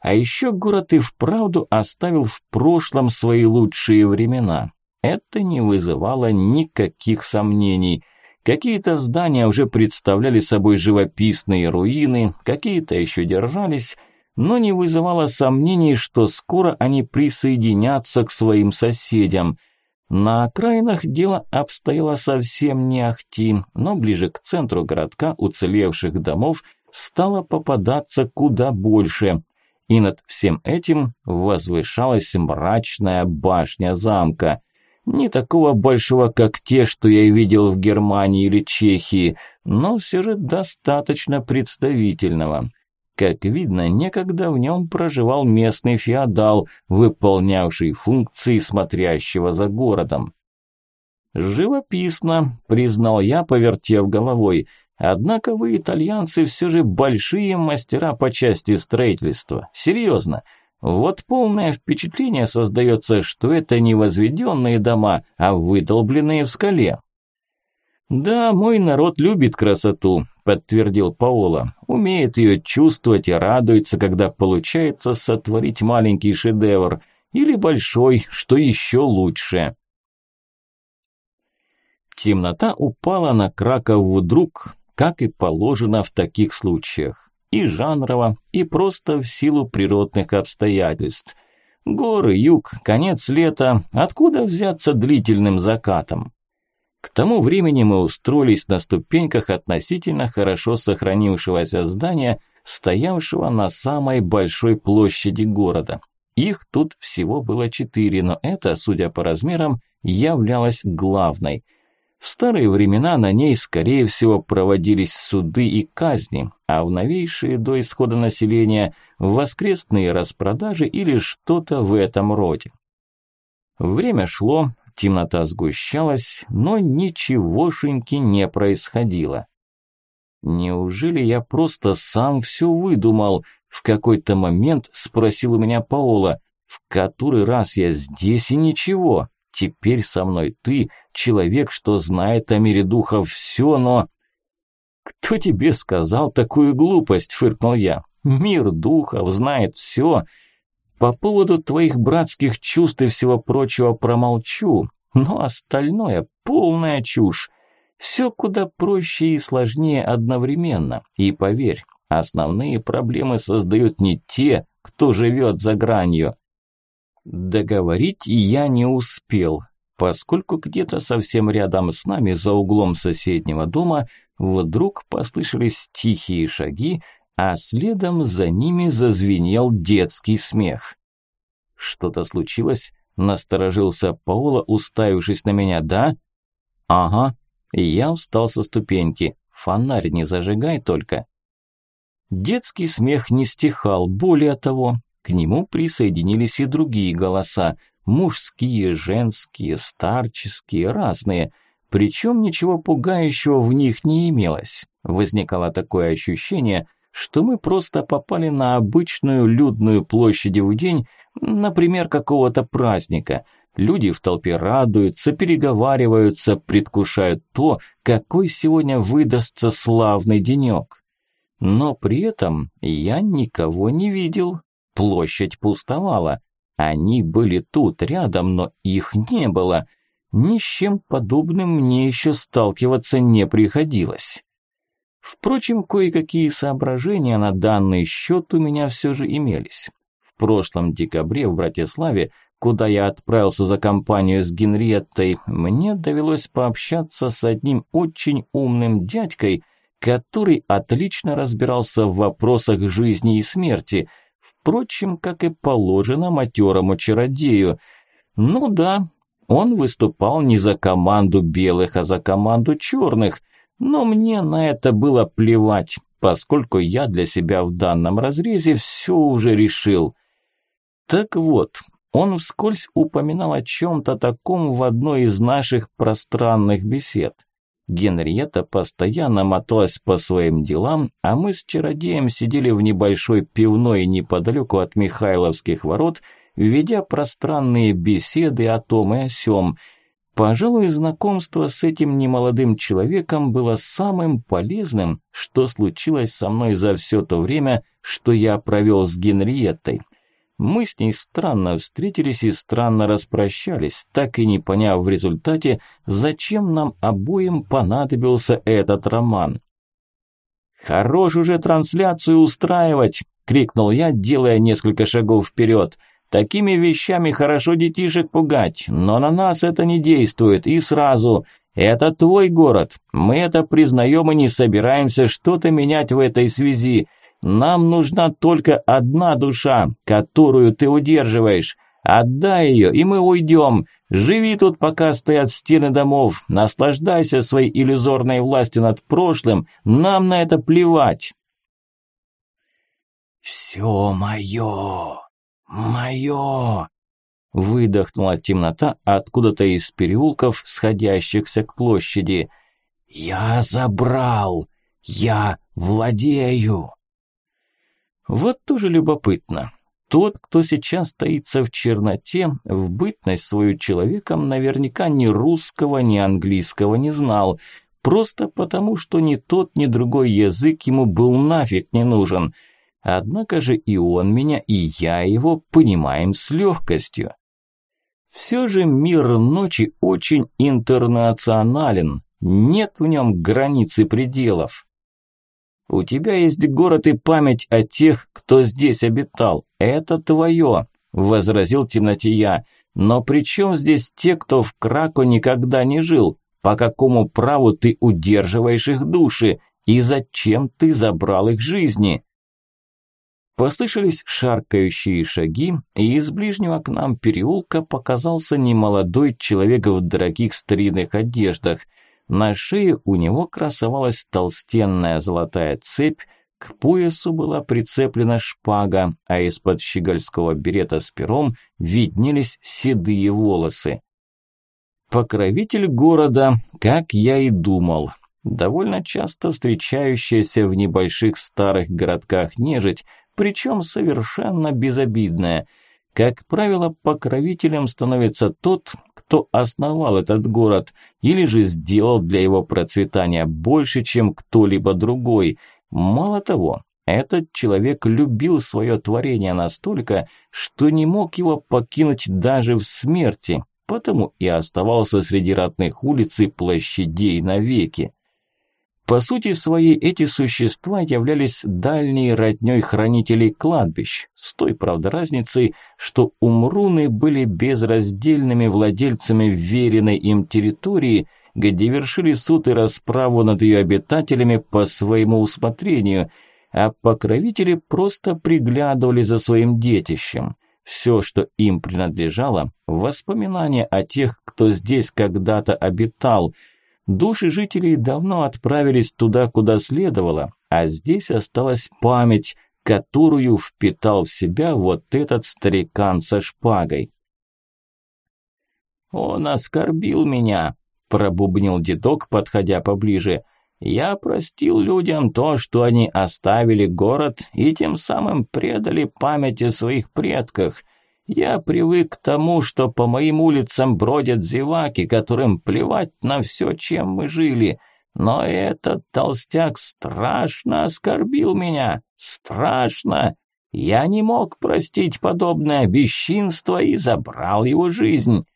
А еще город и вправду оставил в прошлом свои лучшие времена. Это не вызывало никаких сомнений. Какие-то здания уже представляли собой живописные руины, какие-то еще держались, но не вызывало сомнений, что скоро они присоединятся к своим соседям – на окраинах дело обстояло совсем не ахти, но ближе к центру городка уцелевших домов стало попадаться куда больше. И над всем этим возвышалась мрачная башня замка. Не такого большого, как те, что я видел в Германии или Чехии, но все же достаточно представительного. Как видно, некогда в нем проживал местный феодал, выполнявший функции смотрящего за городом. «Живописно», – признал я, повертев головой. «Однако вы, итальянцы, все же большие мастера по части строительства. Серьезно. Вот полное впечатление создается, что это не возведенные дома, а выдолбленные в скале». «Да, мой народ любит красоту», – подтвердил Паоло. «Умеет ее чувствовать и радуется, когда получается сотворить маленький шедевр. Или большой, что еще лучше». Темнота упала на Краков вдруг, как и положено в таких случаях. И жанрово, и просто в силу природных обстоятельств. Горы, юг, конец лета, откуда взяться длительным закатом? К тому времени мы устроились на ступеньках относительно хорошо сохранившегося здания, стоявшего на самой большой площади города. Их тут всего было четыре, но это, судя по размерам, являлось главной – в старые времена на ней, скорее всего, проводились суды и казни, а в новейшие до исхода населения – воскресные распродажи или что-то в этом роде. Время шло, темнота сгущалась, но ничегошеньки не происходило. Неужели я просто сам все выдумал? В какой-то момент спросил у меня Паола, в который раз я здесь и ничего. Теперь со мной ты, человек, что знает о мире духов все, но... Кто тебе сказал такую глупость, фыркнул я. Мир духов знает все. По поводу твоих братских чувств и всего прочего промолчу, но остальное полная чушь. Все куда проще и сложнее одновременно. И поверь, основные проблемы создают не те, кто живет за гранью. Договорить я не успел, поскольку где-то совсем рядом с нами, за углом соседнего дома, вдруг послышались тихие шаги, а следом за ними зазвенел детский смех. «Что-то случилось?» – насторожился Паула, уставившись на меня. «Да?» «Ага». Я встал со ступеньки. «Фонарь не зажигай только». Детский смех не стихал, более того, к нему присоединились и другие голоса, мужские, женские, старческие, разные. Причем ничего пугающего в них не имелось. Возникало такое ощущение, что мы просто попали на обычную людную площадь в день, например, какого-то праздника. Люди в толпе радуются, переговариваются, предвкушают то, какой сегодня выдастся славный денек. Но при этом я никого не видел, Площадь пустовала. Они были тут, рядом, но их не было. Ни с чем подобным мне еще сталкиваться не приходилось. Впрочем, кое-какие соображения на данный счет у меня все же имелись. В прошлом декабре в Братиславе, куда я отправился за компанию с Генриеттой, мне довелось пообщаться с одним очень умным дядькой, который отлично разбирался в вопросах жизни и смерти – Впрочем, как и положено матерому чародею. Ну да, он выступал не за команду белых, а за команду черных. Но мне на это было плевать, поскольку я для себя в данном разрезе все уже решил. Так вот, он вскользь упоминал о чем-то таком в одной из наших пространных бесед. Генриетта постоянно моталась по своим делам, а мы с чародеем сидели в небольшой пивной неподалеку от Михайловских ворот, ведя пространные беседы о том и о сём. Пожалуй, знакомство с этим немолодым человеком было самым полезным, что случилось со мной за все то время, что я провел с Генриеттой. Мы с ней странно встретились и странно распрощались, так и не поняв в результате, зачем нам обоим понадобился этот роман. «Хорош уже трансляцию устраивать!» – крикнул я, делая несколько шагов вперед. «Такими вещами хорошо детишек пугать, но на нас это не действует, и сразу. Это твой город, мы это признаем и не собираемся что-то менять в этой связи». Нам нужна только одна душа, которую ты удерживаешь. Отдай ее, и мы уйдем. Живи тут, пока стоят стены домов, наслаждайся своей иллюзорной властью над прошлым, нам на это плевать. «Все мое! Мое!» Выдохнула темнота откуда-то из переулков, сходящихся к площади. «Я забрал! Я владею!» Вот тоже любопытно. Тот, кто сейчас стоится в черноте, в бытность свою человеком наверняка ни русского, ни английского не знал, просто потому, что ни тот, ни другой язык ему был нафиг не нужен. Однако же и он меня, и я его понимаем с легкостью. Все же мир ночи очень интернационален, нет в нем границ и пределов. У тебя есть город и память о тех, кто здесь обитал. Это твое, возразил темнотия. Но при чем здесь те, кто в Крако никогда не жил? По какому праву ты удерживаешь их души? И зачем ты забрал их жизни? Послышались шаркающие шаги, и из ближнего к нам переулка показался немолодой человек в дорогих старинных одеждах – на шее у него красовалась толстенная золотая цепь, к поясу была прицеплена шпага, а из-под щегольского берета с пером виднелись седые волосы. Покровитель города, как я и думал, довольно часто встречающаяся в небольших старых городках нежить, причем совершенно безобидная. Как правило, покровителем становится тот, кто основал этот город, или же сделал для его процветания больше, чем кто-либо другой. Мало того, этот человек любил свое творение настолько, что не мог его покинуть даже в смерти, потому и оставался среди родных улиц и площадей навеки. По сути своей эти существа являлись дальней роднёй хранителей кладбищ, с той, правда, разницей, что умруны были безраздельными владельцами веренной им территории, где вершили суд и расправу над ее обитателями по своему усмотрению, а покровители просто приглядывали за своим детищем. Все, что им принадлежало, воспоминания о тех, кто здесь когда-то обитал – Души жителей давно отправились туда, куда следовало, а здесь осталась память, которую впитал в себя вот этот старикан со шпагой. «Он оскорбил меня», – пробубнил дедок, подходя поближе. «Я простил людям то, что они оставили город и тем самым предали память о своих предках. Я привык к тому, что по моим улицам бродят зеваки, которым плевать на все, чем мы жили. Но этот толстяк страшно оскорбил меня. Страшно. Я не мог простить подобное бесчинство и забрал его жизнь.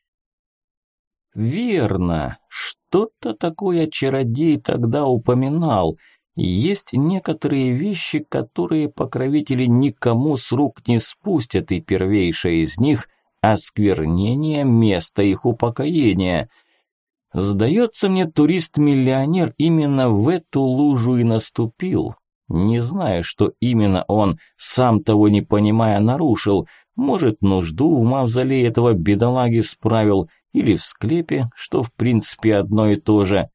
Верно. Что-то такое чародей тогда упоминал – есть некоторые вещи, которые покровители никому с рук не спустят, и первейшее из них – осквернение места их упокоения. Сдается мне, турист-миллионер именно в эту лужу и наступил. Не знаю, что именно он, сам того не понимая, нарушил. Может, нужду в мавзолее этого бедолаги справил, или в склепе, что в принципе одно и то же.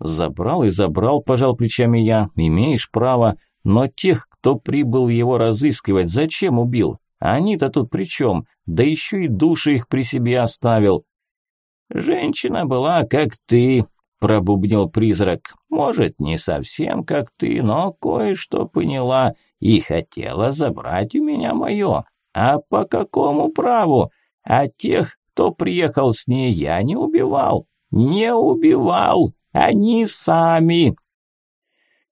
Забрал и забрал, пожал плечами я, имеешь право, но тех, кто прибыл его разыскивать, зачем убил? Они-то тут при чем? Да еще и души их при себе оставил. Женщина была как ты, пробубнил призрак. Может, не совсем как ты, но кое-что поняла и хотела забрать у меня мое. А по какому праву? А тех, кто приехал с ней, я не убивал. Не убивал. Они сами.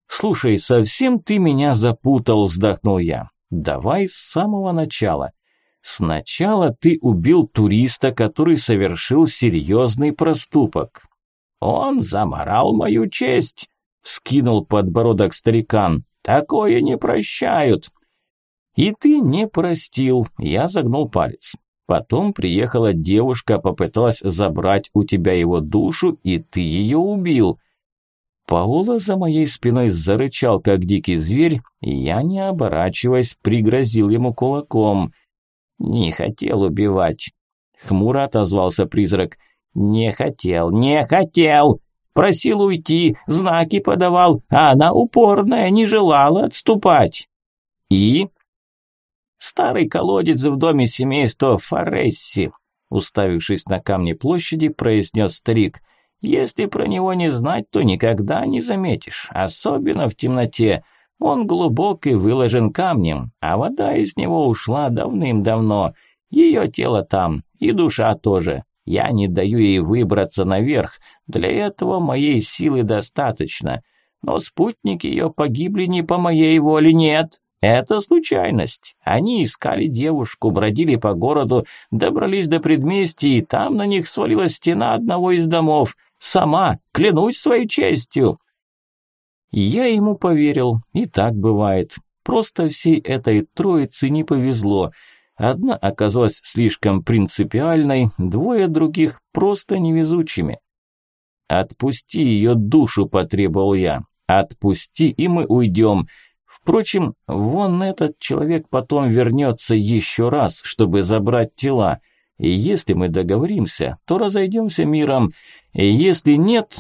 Слушай, совсем ты меня запутал, вздохнул я. Давай с самого начала. Сначала ты убил туриста, который совершил серьезный проступок. Он заморал мою честь, вскинул подбородок старикан. Такое не прощают. И ты не простил, я загнул палец. Потом приехала девушка, попыталась забрать у тебя его душу, и ты ее убил. Паула за моей спиной зарычал, как дикий зверь, и я, не оборачиваясь, пригрозил ему кулаком. Не хотел убивать. хмуро отозвался призрак. Не хотел, не хотел. Просил уйти, знаки подавал, а она упорная, не желала отступать. И старый колодец в доме семейства Форесси, уставившись на камни площади, произнес старик. Если про него не знать, то никогда не заметишь, особенно в темноте. Он глубок и выложен камнем, а вода из него ушла давным-давно. Ее тело там, и душа тоже. Я не даю ей выбраться наверх, для этого моей силы достаточно. Но спутники ее погибли не по моей воле, нет. Это случайность. Они искали девушку, бродили по городу, добрались до предместья, и там на них свалилась стена одного из домов. Сама, клянусь своей честью. Я ему поверил, и так бывает. Просто всей этой троице не повезло – Одна оказалась слишком принципиальной, двое других просто невезучими. «Отпусти ее душу», – потребовал я. «Отпусти, и мы уйдем. Впрочем, вон этот человек потом вернется еще раз, чтобы забрать тела. И если мы договоримся, то разойдемся миром. И если нет,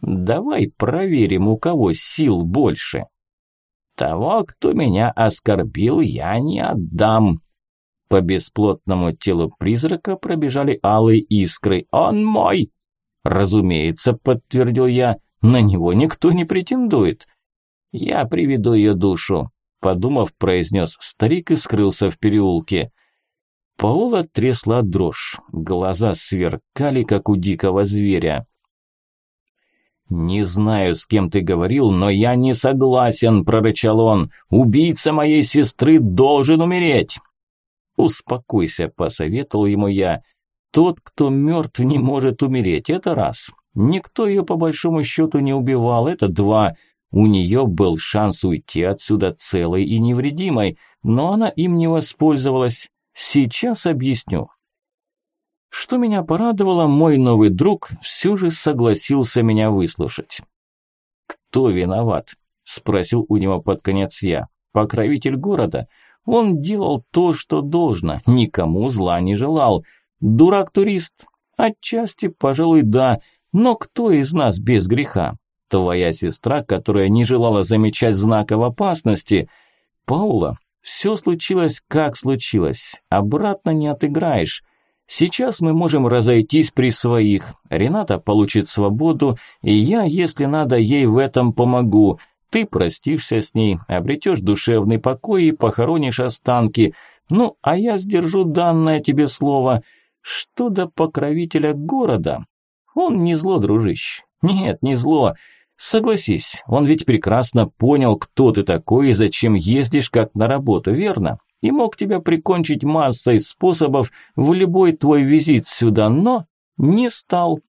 давай проверим, у кого сил больше». «Того, кто меня оскорбил, я не отдам», по бесплотному телу призрака пробежали алые искры. «Он мой!» «Разумеется», – подтвердил я, – «на него никто не претендует». «Я приведу ее душу», – подумав, произнес старик и скрылся в переулке. Паула трясла дрожь, глаза сверкали, как у дикого зверя. «Не знаю, с кем ты говорил, но я не согласен», – прорычал он. «Убийца моей сестры должен умереть!» «Успокойся», – посоветовал ему я. «Тот, кто мертв, не может умереть, это раз. Никто ее по большому счету не убивал, это два. У нее был шанс уйти отсюда целой и невредимой, но она им не воспользовалась. Сейчас объясню». Что меня порадовало, мой новый друг все же согласился меня выслушать. «Кто виноват?» – спросил у него под конец я. «Покровитель города?» Он делал то, что должно, никому зла не желал. Дурак-турист? Отчасти, пожалуй, да, но кто из нас без греха? Твоя сестра, которая не желала замечать знаков опасности. Паула, все случилось, как случилось, обратно не отыграешь. Сейчас мы можем разойтись при своих. Рената получит свободу, и я, если надо, ей в этом помогу – ты простишься с ней, обретешь душевный покой и похоронишь останки. Ну, а я сдержу данное тебе слово. Что до покровителя города? Он не зло, дружище. Нет, не зло. Согласись, он ведь прекрасно понял, кто ты такой и зачем ездишь как на работу, верно? И мог тебя прикончить массой способов в любой твой визит сюда, но не стал.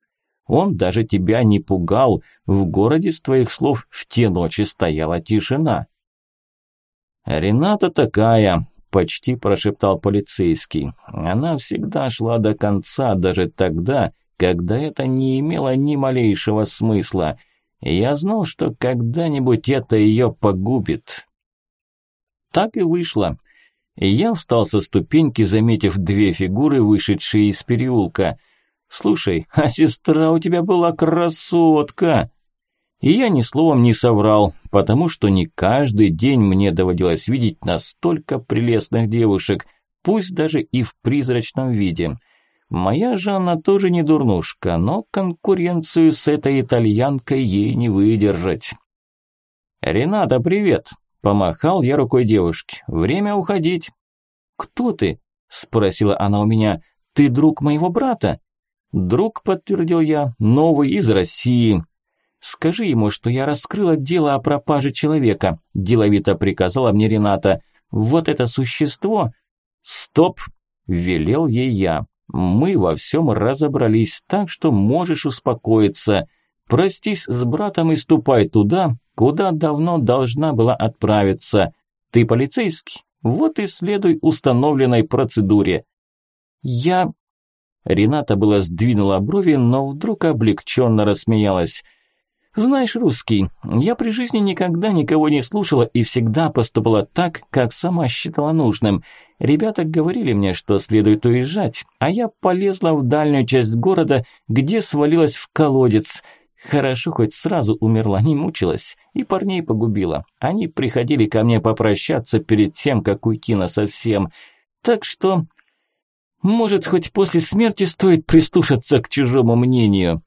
Он даже тебя не пугал. В городе, с твоих слов, в те ночи стояла тишина. «Рената такая», – почти прошептал полицейский. «Она всегда шла до конца, даже тогда, когда это не имело ни малейшего смысла. Я знал, что когда-нибудь это ее погубит». Так и вышло. Я встал со ступеньки, заметив две фигуры, вышедшие из переулка – «Слушай, [LAUGHS] а сестра у тебя была красотка!» И я ни словом не соврал, потому что не каждый день мне доводилось видеть настолько прелестных девушек, пусть даже и в призрачном виде. Моя Жанна тоже не дурнушка, но конкуренцию с этой итальянкой ей не выдержать. «Рената, привет!» – помахал я рукой девушке. «Время уходить». «Кто ты?» – спросила она у меня. «Ты друг моего брата?» «Друг», – подтвердил я, – «новый из России». «Скажи ему, что я раскрыла дело о пропаже человека», – деловито приказала мне Рената. «Вот это существо...» «Стоп!» – велел ей я. «Мы во всем разобрались, так что можешь успокоиться. Простись с братом и ступай туда, куда давно должна была отправиться. Ты полицейский? Вот и следуй установленной процедуре». «Я...» Рената была сдвинула брови, но вдруг облегченно рассмеялась. «Знаешь, русский, я при жизни никогда никого не слушала и всегда поступала так, как сама считала нужным. Ребята говорили мне, что следует уезжать, а я полезла в дальнюю часть города, где свалилась в колодец. Хорошо, хоть сразу умерла, не мучилась, и парней погубила. Они приходили ко мне попрощаться перед тем, как уйти насовсем. Так что, может, хоть после смерти стоит прислушаться к чужому мнению.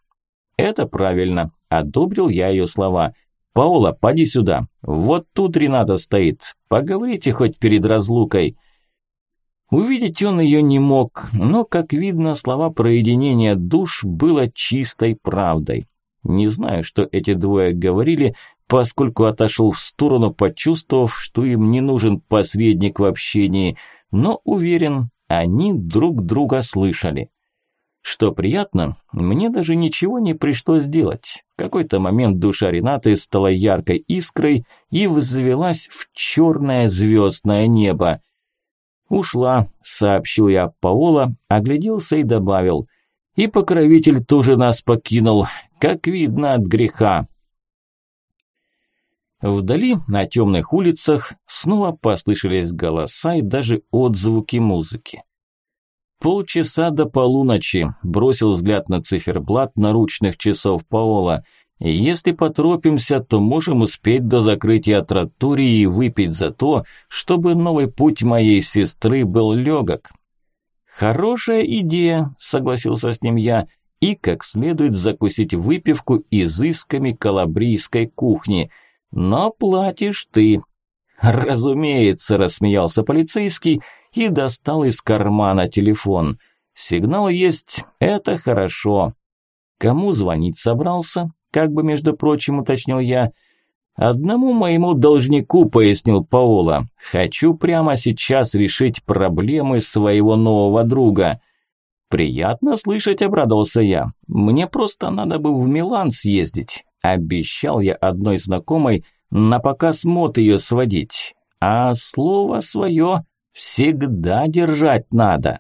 Это правильно, одобрил я ее слова. Паула, поди сюда. Вот тут Рената стоит. Поговорите хоть перед разлукой. Увидеть он ее не мог, но, как видно, слова про единение душ было чистой правдой. Не знаю, что эти двое говорили, поскольку отошел в сторону, почувствовав, что им не нужен посредник в общении, но уверен, они друг друга слышали. Что приятно, мне даже ничего не пришлось делать. В какой-то момент душа Ренаты стала яркой искрой и взвелась в черное звездное небо. «Ушла», – сообщил я Паола, огляделся и добавил. «И покровитель тоже нас покинул, как видно от греха». Вдали, на темных улицах, снова послышались голоса и даже отзвуки музыки. Полчаса до полуночи, бросил взгляд на циферблат наручных часов Паола – если поторопимся, то можем успеть до закрытия тротории и выпить за то, чтобы новый путь моей сестры был легок. Хорошая идея, согласился с ним я, и как следует закусить выпивку изысками калабрийской кухни. Но платишь ты. Разумеется, рассмеялся полицейский и достал из кармана телефон. Сигнал есть, это хорошо. Кому звонить собрался? Как бы, между прочим, уточнил я. «Одному моему должнику», – пояснил Паола, – «хочу прямо сейчас решить проблемы своего нового друга». «Приятно слышать», – обрадовался я. «Мне просто надо бы в Милан съездить. Обещал я одной знакомой на показ мод ее сводить. А слово свое всегда держать надо».